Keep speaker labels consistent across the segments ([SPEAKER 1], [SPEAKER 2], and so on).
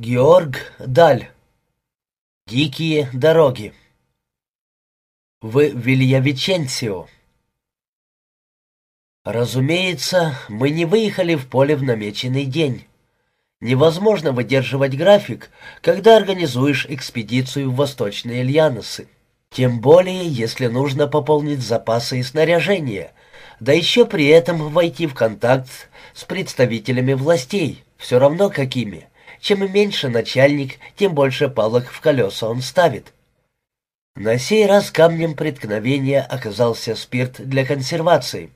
[SPEAKER 1] Георг Даль. Дикие дороги. В Вильявиченсио. Разумеется, мы не выехали в поле в намеченный день. Невозможно выдерживать график, когда организуешь экспедицию в Восточные Ильяносы. Тем более, если нужно пополнить запасы и снаряжение, да еще при этом войти в контакт с представителями властей, все равно какими – чем меньше начальник, тем больше палок в колеса он ставит. На сей раз камнем преткновения оказался спирт для консервации.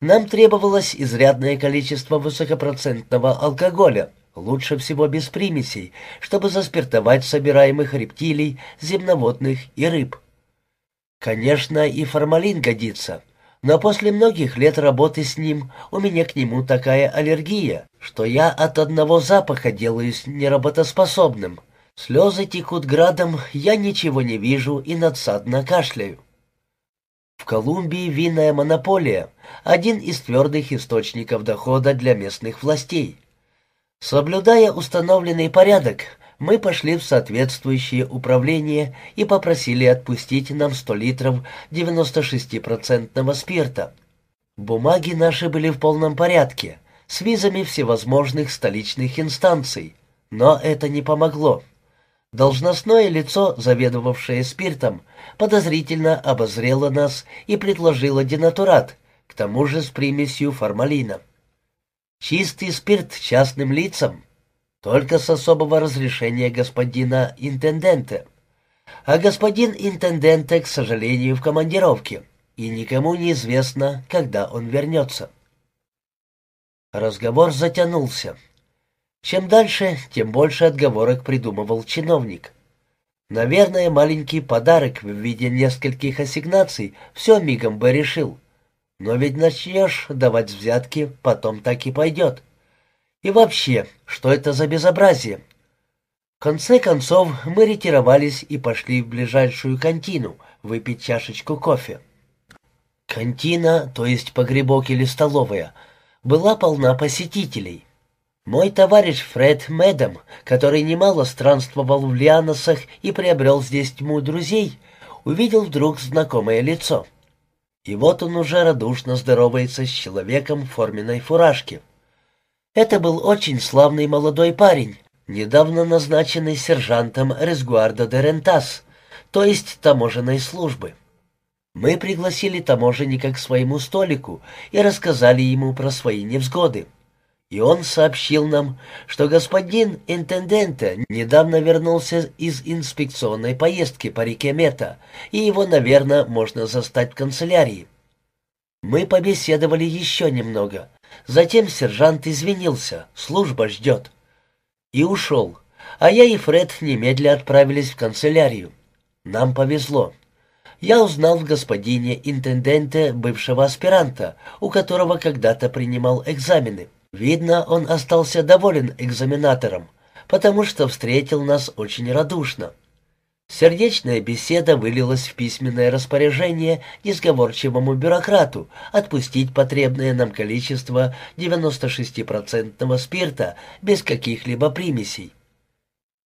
[SPEAKER 1] Нам требовалось изрядное количество высокопроцентного алкоголя, лучше всего без примесей, чтобы заспиртовать собираемых рептилий, земноводных и рыб. Конечно, и формалин годится — но после многих лет работы с ним у меня к нему такая аллергия, что я от одного запаха делаюсь неработоспособным. Слезы текут градом, я ничего не вижу и надсадно кашляю. В Колумбии винная монополия – один из твердых источников дохода для местных властей. Соблюдая установленный порядок, мы пошли в соответствующее управление и попросили отпустить нам 100 литров 96-процентного спирта. Бумаги наши были в полном порядке, с визами всевозможных столичных инстанций, но это не помогло. Должностное лицо, заведовавшее спиртом, подозрительно обозрело нас и предложило денатурат, к тому же с примесью формалина. Чистый спирт частным лицам только с особого разрешения господина интендента. А господин интенденте, к сожалению, в командировке, и никому не известно, когда он вернется. Разговор затянулся. Чем дальше, тем больше отговорок придумывал чиновник. Наверное, маленький подарок в виде нескольких ассигнаций все мигом бы решил. Но ведь начнешь давать взятки, потом так и пойдет. И вообще, что это за безобразие? В конце концов, мы ретировались и пошли в ближайшую контину выпить чашечку кофе. Кантина, то есть погребок или столовая, была полна посетителей. Мой товарищ Фред Медом, который немало странствовал в Лианосах и приобрел здесь тьму друзей, увидел вдруг знакомое лицо. И вот он уже радушно здоровается с человеком в форменной фуражке. Это был очень славный молодой парень, недавно назначенный сержантом Резгуарда де Рентас, то есть таможенной службы. Мы пригласили таможенника к своему столику и рассказали ему про свои невзгоды. И он сообщил нам, что господин интендента недавно вернулся из инспекционной поездки по реке Мета, и его, наверное, можно застать в канцелярии. Мы побеседовали еще немного, Затем сержант извинился, служба ждет. И ушел. А я и Фред немедля отправились в канцелярию. Нам повезло. Я узнал в господине интенденте бывшего аспиранта, у которого когда-то принимал экзамены. Видно, он остался доволен экзаменатором, потому что встретил нас очень радушно. Сердечная беседа вылилась в письменное распоряжение несговорчивому бюрократу отпустить потребное нам количество 96% спирта без каких-либо примесей.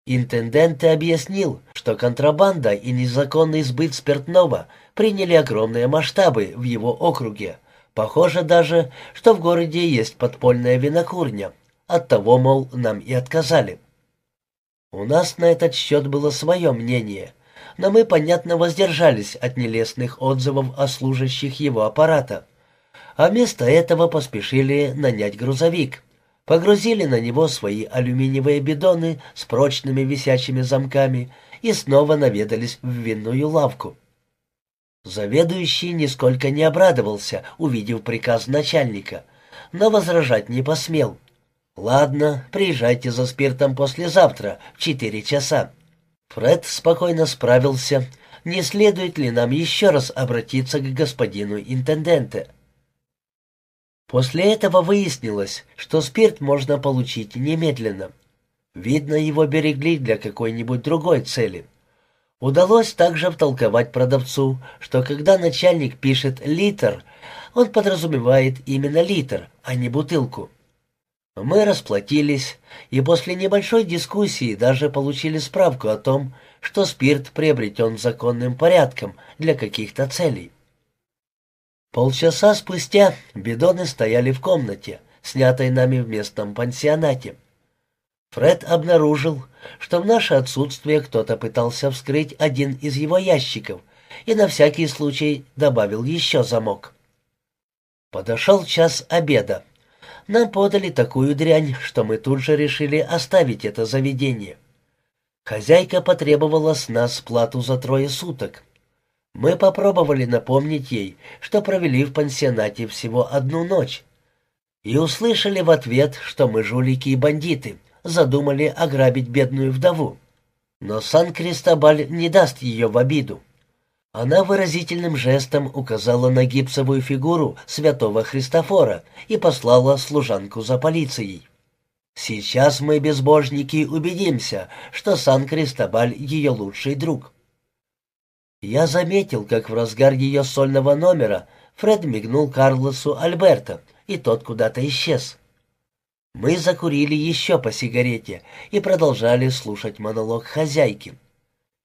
[SPEAKER 1] Интендент объяснил, что контрабанда и незаконный сбыт спиртного приняли огромные масштабы в его округе. Похоже даже, что в городе есть подпольная винокурня. Оттого, мол, нам и отказали. У нас на этот счет было свое мнение, но мы, понятно, воздержались от нелестных отзывов о служащих его аппарата, а вместо этого поспешили нанять грузовик, погрузили на него свои алюминиевые бидоны с прочными висячими замками и снова наведались в винную лавку. Заведующий нисколько не обрадовался, увидев приказ начальника, но возражать не посмел — «Ладно, приезжайте за спиртом послезавтра в четыре часа». Фред спокойно справился, не следует ли нам еще раз обратиться к господину интенденте. После этого выяснилось, что спирт можно получить немедленно. Видно, его берегли для какой-нибудь другой цели. Удалось также втолковать продавцу, что когда начальник пишет «литр», он подразумевает именно литр, а не бутылку. Мы расплатились, и после небольшой дискуссии даже получили справку о том, что спирт приобретен законным порядком для каких-то целей. Полчаса спустя бидоны стояли в комнате, снятой нами в местном пансионате. Фред обнаружил, что в наше отсутствие кто-то пытался вскрыть один из его ящиков и на всякий случай добавил еще замок. Подошел час обеда. Нам подали такую дрянь, что мы тут же решили оставить это заведение. Хозяйка потребовала с нас плату за трое суток. Мы попробовали напомнить ей, что провели в пансионате всего одну ночь, и услышали в ответ, что мы жулики и бандиты, задумали ограбить бедную вдову. Но Сан-Кристобаль не даст ее в обиду. Она выразительным жестом указала на гипсовую фигуру святого Христофора и послала служанку за полицией. Сейчас мы, безбожники, убедимся, что Сан-Кристобаль — ее лучший друг. Я заметил, как в разгар ее сольного номера Фред мигнул Карлосу Альберто, и тот куда-то исчез. Мы закурили еще по сигарете и продолжали слушать монолог хозяйки.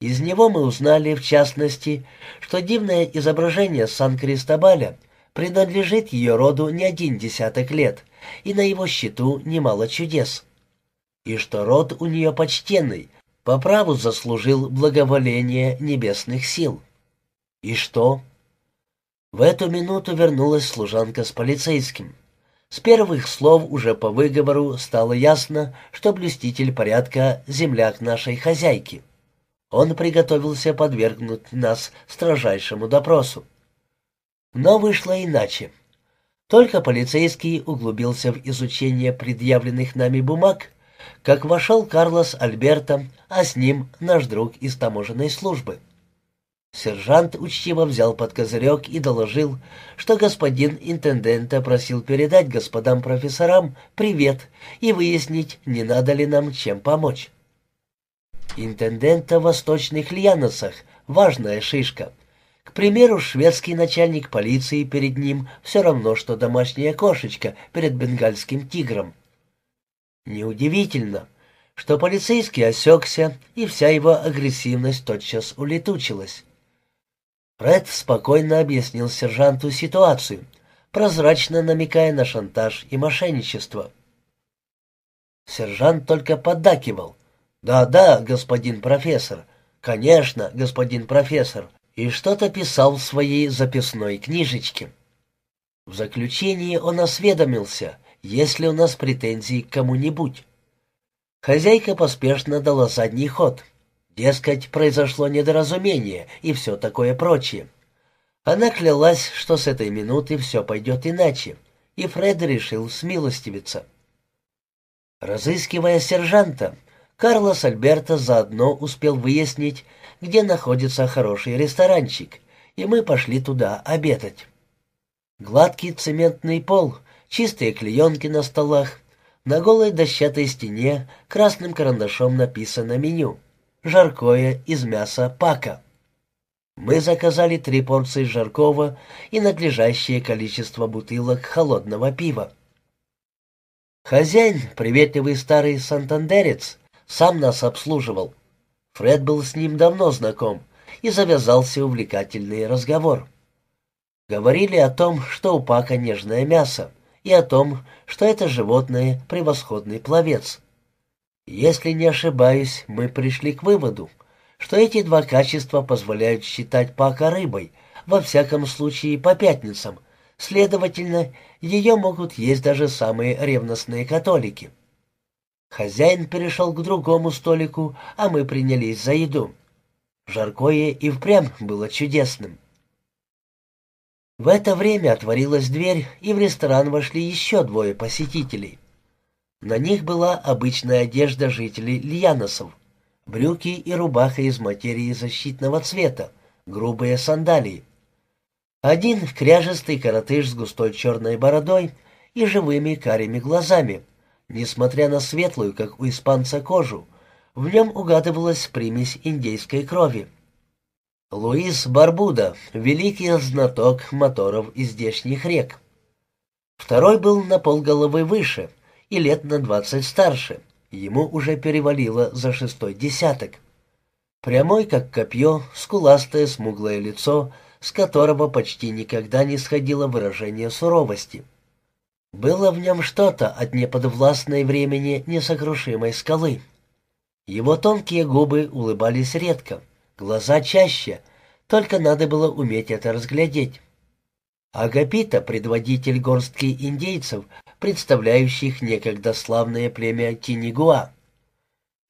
[SPEAKER 1] Из него мы узнали, в частности, что дивное изображение Сан-Кристобаля принадлежит ее роду не один десяток лет, и на его счету немало чудес. И что род у нее почтенный, по праву заслужил благоволение небесных сил. И что? В эту минуту вернулась служанка с полицейским. С первых слов уже по выговору стало ясно, что блюститель порядка — земляк нашей хозяйки. Он приготовился подвергнуть нас строжайшему допросу. Но вышло иначе. Только полицейский углубился в изучение предъявленных нами бумаг, как вошел Карлос Альберто, а с ним наш друг из таможенной службы. Сержант учтиво взял под козырек и доложил, что господин интендента просил передать господам профессорам привет и выяснить, не надо ли нам чем помочь. Интендента в восточных Льяносах — важная шишка. К примеру, шведский начальник полиции перед ним все равно, что домашняя кошечка перед бенгальским тигром. Неудивительно, что полицейский осекся, и вся его агрессивность тотчас улетучилась. Фред спокойно объяснил сержанту ситуацию, прозрачно намекая на шантаж и мошенничество. Сержант только поддакивал — «Да-да, господин профессор. Конечно, господин профессор». И что-то писал в своей записной книжечке. В заключении он осведомился, есть ли у нас претензии к кому-нибудь. Хозяйка поспешно дала задний ход. Дескать, произошло недоразумение и все такое прочее. Она клялась, что с этой минуты все пойдет иначе, и Фред решил смилостивиться. Разыскивая сержанта, Карлос Альберто заодно успел выяснить, где находится хороший ресторанчик, и мы пошли туда обедать. Гладкий цементный пол, чистые клеенки на столах, на голой дощатой стене красным карандашом написано меню «Жаркое из мяса пака». Мы заказали три порции жаркого и надлежащее количество бутылок холодного пива. Хозяин, приветливый старый сантандерец, сам нас обслуживал. Фред был с ним давно знаком, и завязался увлекательный разговор. Говорили о том, что у Пака нежное мясо, и о том, что это животное — превосходный пловец. Если не ошибаюсь, мы пришли к выводу, что эти два качества позволяют считать Пака рыбой, во всяком случае по пятницам, следовательно, ее могут есть даже самые ревностные католики. Хозяин перешел к другому столику, а мы принялись за еду. Жаркое и впрямь было чудесным. В это время отворилась дверь, и в ресторан вошли еще двое посетителей. На них была обычная одежда жителей Льяносов. Брюки и рубаха из материи защитного цвета, грубые сандалии. Один кряжестый коротыш с густой черной бородой и живыми карими глазами — Несмотря на светлую, как у испанца, кожу, в нем угадывалась примесь индейской крови. Луис Барбуда, великий знаток моторов из здешних рек. Второй был на полголовы выше, и лет на двадцать старше. Ему уже перевалило за шестой десяток. Прямой, как копье, скуластое смуглое лицо, с которого почти никогда не сходило выражение суровости. Было в нем что-то от неподвластной времени несокрушимой скалы. Его тонкие губы улыбались редко, глаза чаще, только надо было уметь это разглядеть. Агапита, предводитель горстки индейцев, представляющих некогда славное племя Тинигуа.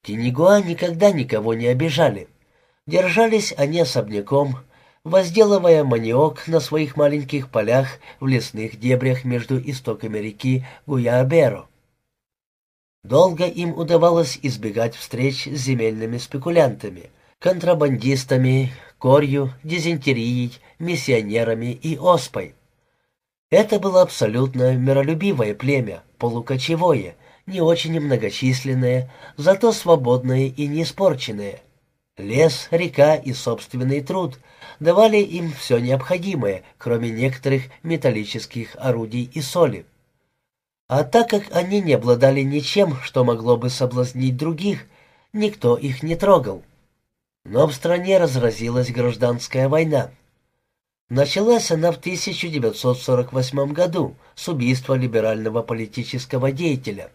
[SPEAKER 1] Тинигуа никогда никого не обижали. Держались они особняком, возделывая маниок на своих маленьких полях в лесных дебрях между истоками реки Гуяаберо. Долго им удавалось избегать встреч с земельными спекулянтами, контрабандистами, корью, дизентерией, миссионерами и оспой. Это было абсолютно миролюбивое племя, полукочевое, не очень многочисленное, зато свободное и неиспорченное. Лес, река и собственный труд давали им все необходимое, кроме некоторых металлических орудий и соли. А так как они не обладали ничем, что могло бы соблазнить других, никто их не трогал. Но в стране разразилась гражданская война. Началась она в 1948 году с убийства либерального политического деятеля.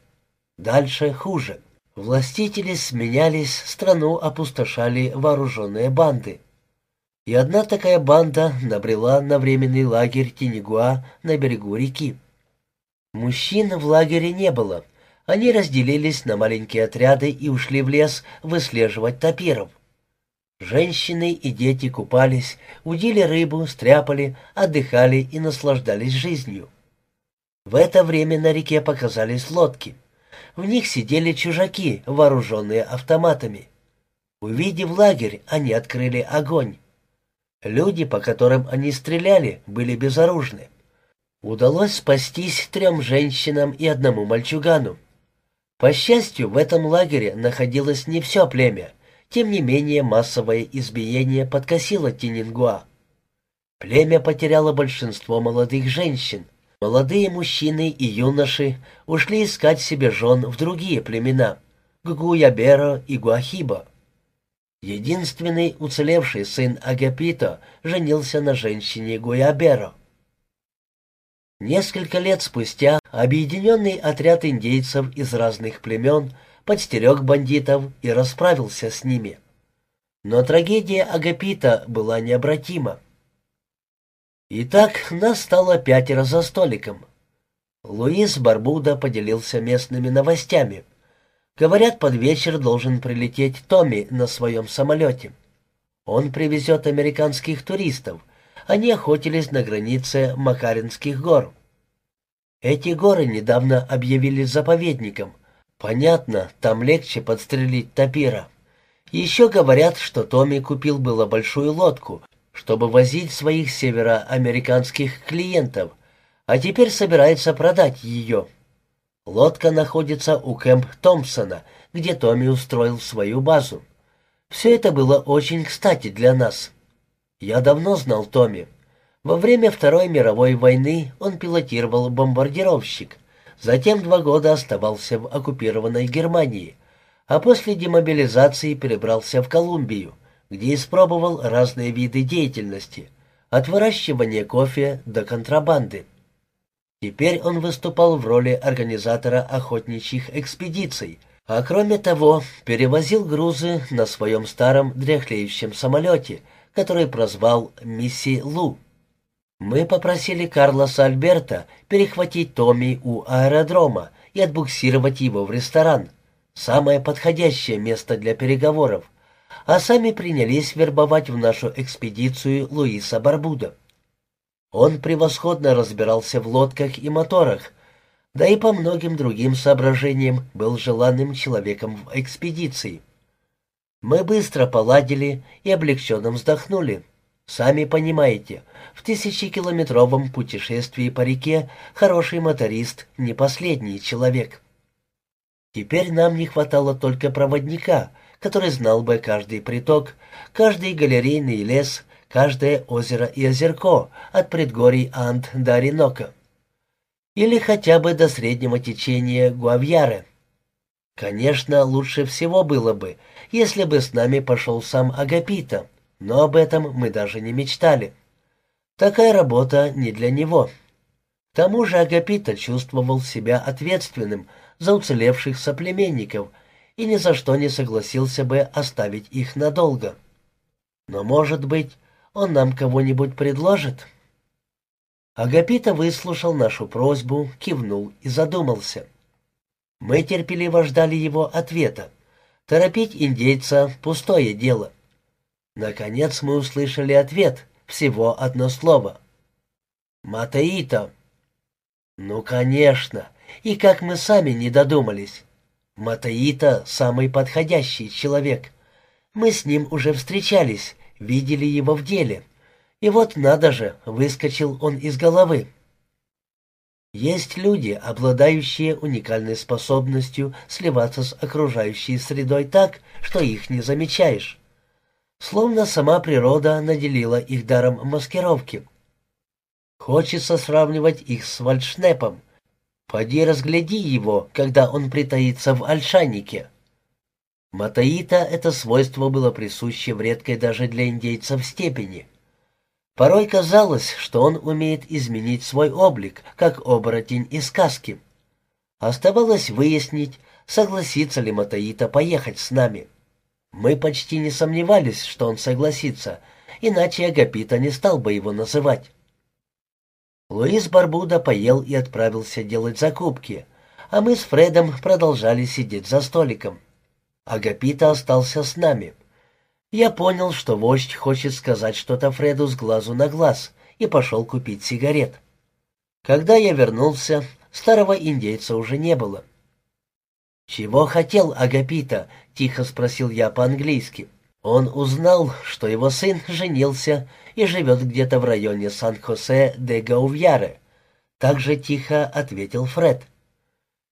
[SPEAKER 1] Дальше хуже. Властители сменялись, страну опустошали вооруженные банды. И одна такая банда набрела на временный лагерь Тинигуа на берегу реки. Мужчин в лагере не было. Они разделились на маленькие отряды и ушли в лес выслеживать тапиров. Женщины и дети купались, удили рыбу, стряпали, отдыхали и наслаждались жизнью. В это время на реке показались лодки. В них сидели чужаки, вооруженные автоматами. Увидев лагерь, они открыли огонь. Люди, по которым они стреляли, были безоружны. Удалось спастись трем женщинам и одному мальчугану. По счастью, в этом лагере находилось не все племя, тем не менее, массовое избиение подкосило Тинингуа. Племя потеряло большинство молодых женщин. Молодые мужчины и юноши ушли искать себе жен в другие племена — Гуяберо и Гуахиба. Единственный уцелевший сын Агапито женился на женщине Гуяберо. Несколько лет спустя объединенный отряд индейцев из разных племен — подстерег бандитов и расправился с ними. Но трагедия Агапита была необратима. Итак, нас стало пятеро за столиком. Луис Барбуда поделился местными новостями. Говорят, под вечер должен прилететь Томми на своем самолете. Он привезет американских туристов. Они охотились на границе Макаринских гор. Эти горы недавно объявили заповедником, Понятно, там легче подстрелить тапира. Еще говорят, что Томми купил было большую лодку, чтобы возить своих североамериканских клиентов, а теперь собирается продать ее. Лодка находится у Кэмп Томпсона, где Томми устроил свою базу. Все это было очень кстати для нас. Я давно знал Томми. Во время Второй мировой войны он пилотировал бомбардировщик — Затем два года оставался в оккупированной Германии, а после демобилизации перебрался в Колумбию, где испробовал разные виды деятельности, от выращивания кофе до контрабанды. Теперь он выступал в роли организатора охотничьих экспедиций, а кроме того перевозил грузы на своем старом дряхлеющем самолете, который прозвал «Мисси Лу». Мы попросили Карлоса Альберта перехватить Томми у аэродрома и отбуксировать его в ресторан. Самое подходящее место для переговоров. А сами принялись вербовать в нашу экспедицию Луиса Барбуда. Он превосходно разбирался в лодках и моторах, да и по многим другим соображениям был желанным человеком в экспедиции. Мы быстро поладили и облегченно вздохнули. Сами понимаете, в тысячекилометровом путешествии по реке хороший моторист не последний человек. Теперь нам не хватало только проводника, который знал бы каждый приток, каждый галерейный лес, каждое озеро и озерко от предгорий Анд до Оренока. Или хотя бы до среднего течения Гуавьяры. Конечно, лучше всего было бы, если бы с нами пошел сам Агапита, но об этом мы даже не мечтали. Такая работа не для него. К тому же Агапита чувствовал себя ответственным за уцелевших соплеменников и ни за что не согласился бы оставить их надолго. Но, может быть, он нам кого-нибудь предложит?» Агапита выслушал нашу просьбу, кивнул и задумался. Мы терпеливо ждали его ответа. Торопить индейца — пустое дело. Наконец мы услышали ответ, всего одно слово. «Матаита». «Ну, конечно, и как мы сами не додумались. Матаита — самый подходящий человек. Мы с ним уже встречались, видели его в деле. И вот надо же, выскочил он из головы. Есть люди, обладающие уникальной способностью сливаться с окружающей средой так, что их не замечаешь. Словно сама природа наделила их даром маскировки. Хочется сравнивать их с вальшнепом. Поди разгляди его, когда он притаится в альшанике. Матаита это свойство было присуще в редкой даже для индейцев степени. Порой казалось, что он умеет изменить свой облик, как оборотень из сказки. Оставалось выяснить, согласится ли Матаита поехать с нами. Мы почти не сомневались, что он согласится, иначе Агапита не стал бы его называть. Луис Барбуда поел и отправился делать закупки, а мы с Фредом продолжали сидеть за столиком. Агапита остался с нами. Я понял, что вождь хочет сказать что-то Фреду с глазу на глаз, и пошел купить сигарет. Когда я вернулся, старого индейца уже не было. «Чего хотел Агапита?» — тихо спросил я по-английски. Он узнал, что его сын женился и живет где-то в районе Сан-Хосе де Гаувьяре. Так же тихо ответил Фред.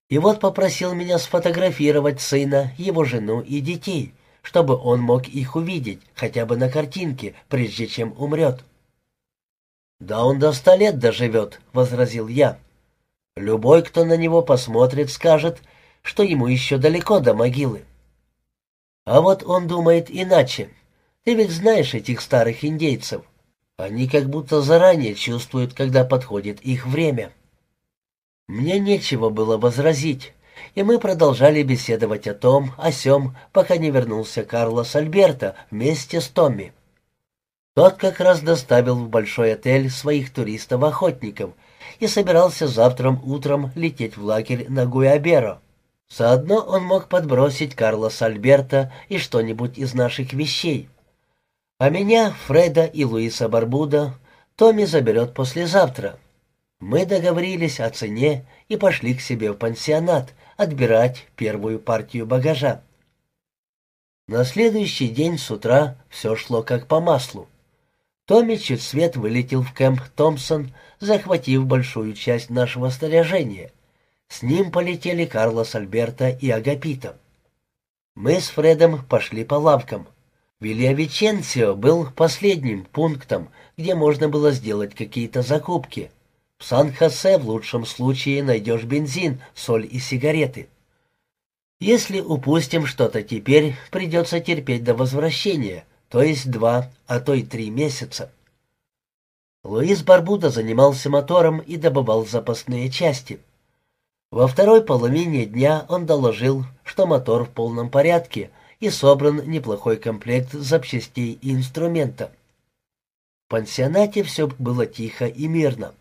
[SPEAKER 1] И вот попросил меня сфотографировать сына, его жену и детей, чтобы он мог их увидеть, хотя бы на картинке, прежде чем умрет. «Да он до ста лет доживет», — возразил я. «Любой, кто на него посмотрит, скажет, что ему еще далеко до могилы». А вот он думает иначе. Ты ведь знаешь этих старых индейцев. Они как будто заранее чувствуют, когда подходит их время. Мне нечего было возразить, и мы продолжали беседовать о том, о сём, пока не вернулся Карлос Альберто вместе с Томми. Тот как раз доставил в большой отель своих туристов-охотников и собирался завтра утром лететь в лагерь на Гуяберо. Заодно он мог подбросить Карлоса Альберта и что-нибудь из наших вещей. А меня, Фреда и Луиса Барбуда Томми заберет послезавтра. Мы договорились о цене и пошли к себе в пансионат отбирать первую партию багажа. На следующий день с утра все шло как по маслу. Томми чуть свет вылетел в кемп Томпсон, захватив большую часть нашего снаряжения. С ним полетели Карлос Альберто и Агапита. Мы с Фредом пошли по лавкам. Вильявиченсио был последним пунктом, где можно было сделать какие-то закупки — в Сан-Хосе в лучшем случае найдешь бензин, соль и сигареты. Если упустим что-то теперь, придется терпеть до возвращения, то есть два, а то и три месяца. Луис Барбуда занимался мотором и добывал запасные части. Во второй половине дня он доложил, что мотор в полном порядке и собран неплохой комплект запчастей и инструмента. В пансионате все было тихо и мирно.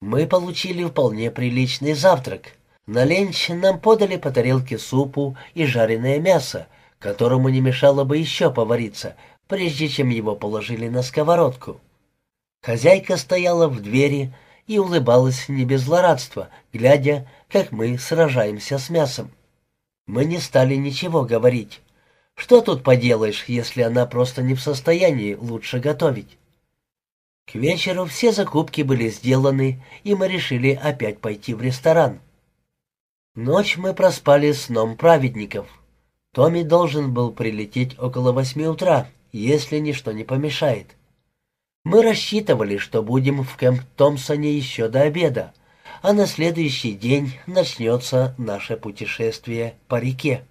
[SPEAKER 1] Мы получили вполне приличный завтрак. На ленч нам подали по тарелке супу и жареное мясо, которому не мешало бы еще повариться, прежде чем его положили на сковородку. Хозяйка стояла в двери и улыбалась не без злорадства, глядя, как мы сражаемся с мясом. Мы не стали ничего говорить. Что тут поделаешь, если она просто не в состоянии лучше готовить? К вечеру все закупки были сделаны, и мы решили опять пойти в ресторан. Ночь мы проспали сном праведников. Томми должен был прилететь около восьми утра, если ничто не помешает. Мы рассчитывали, что будем в Кэмп Томпсоне еще до обеда, а на следующий день начнется наше путешествие по реке.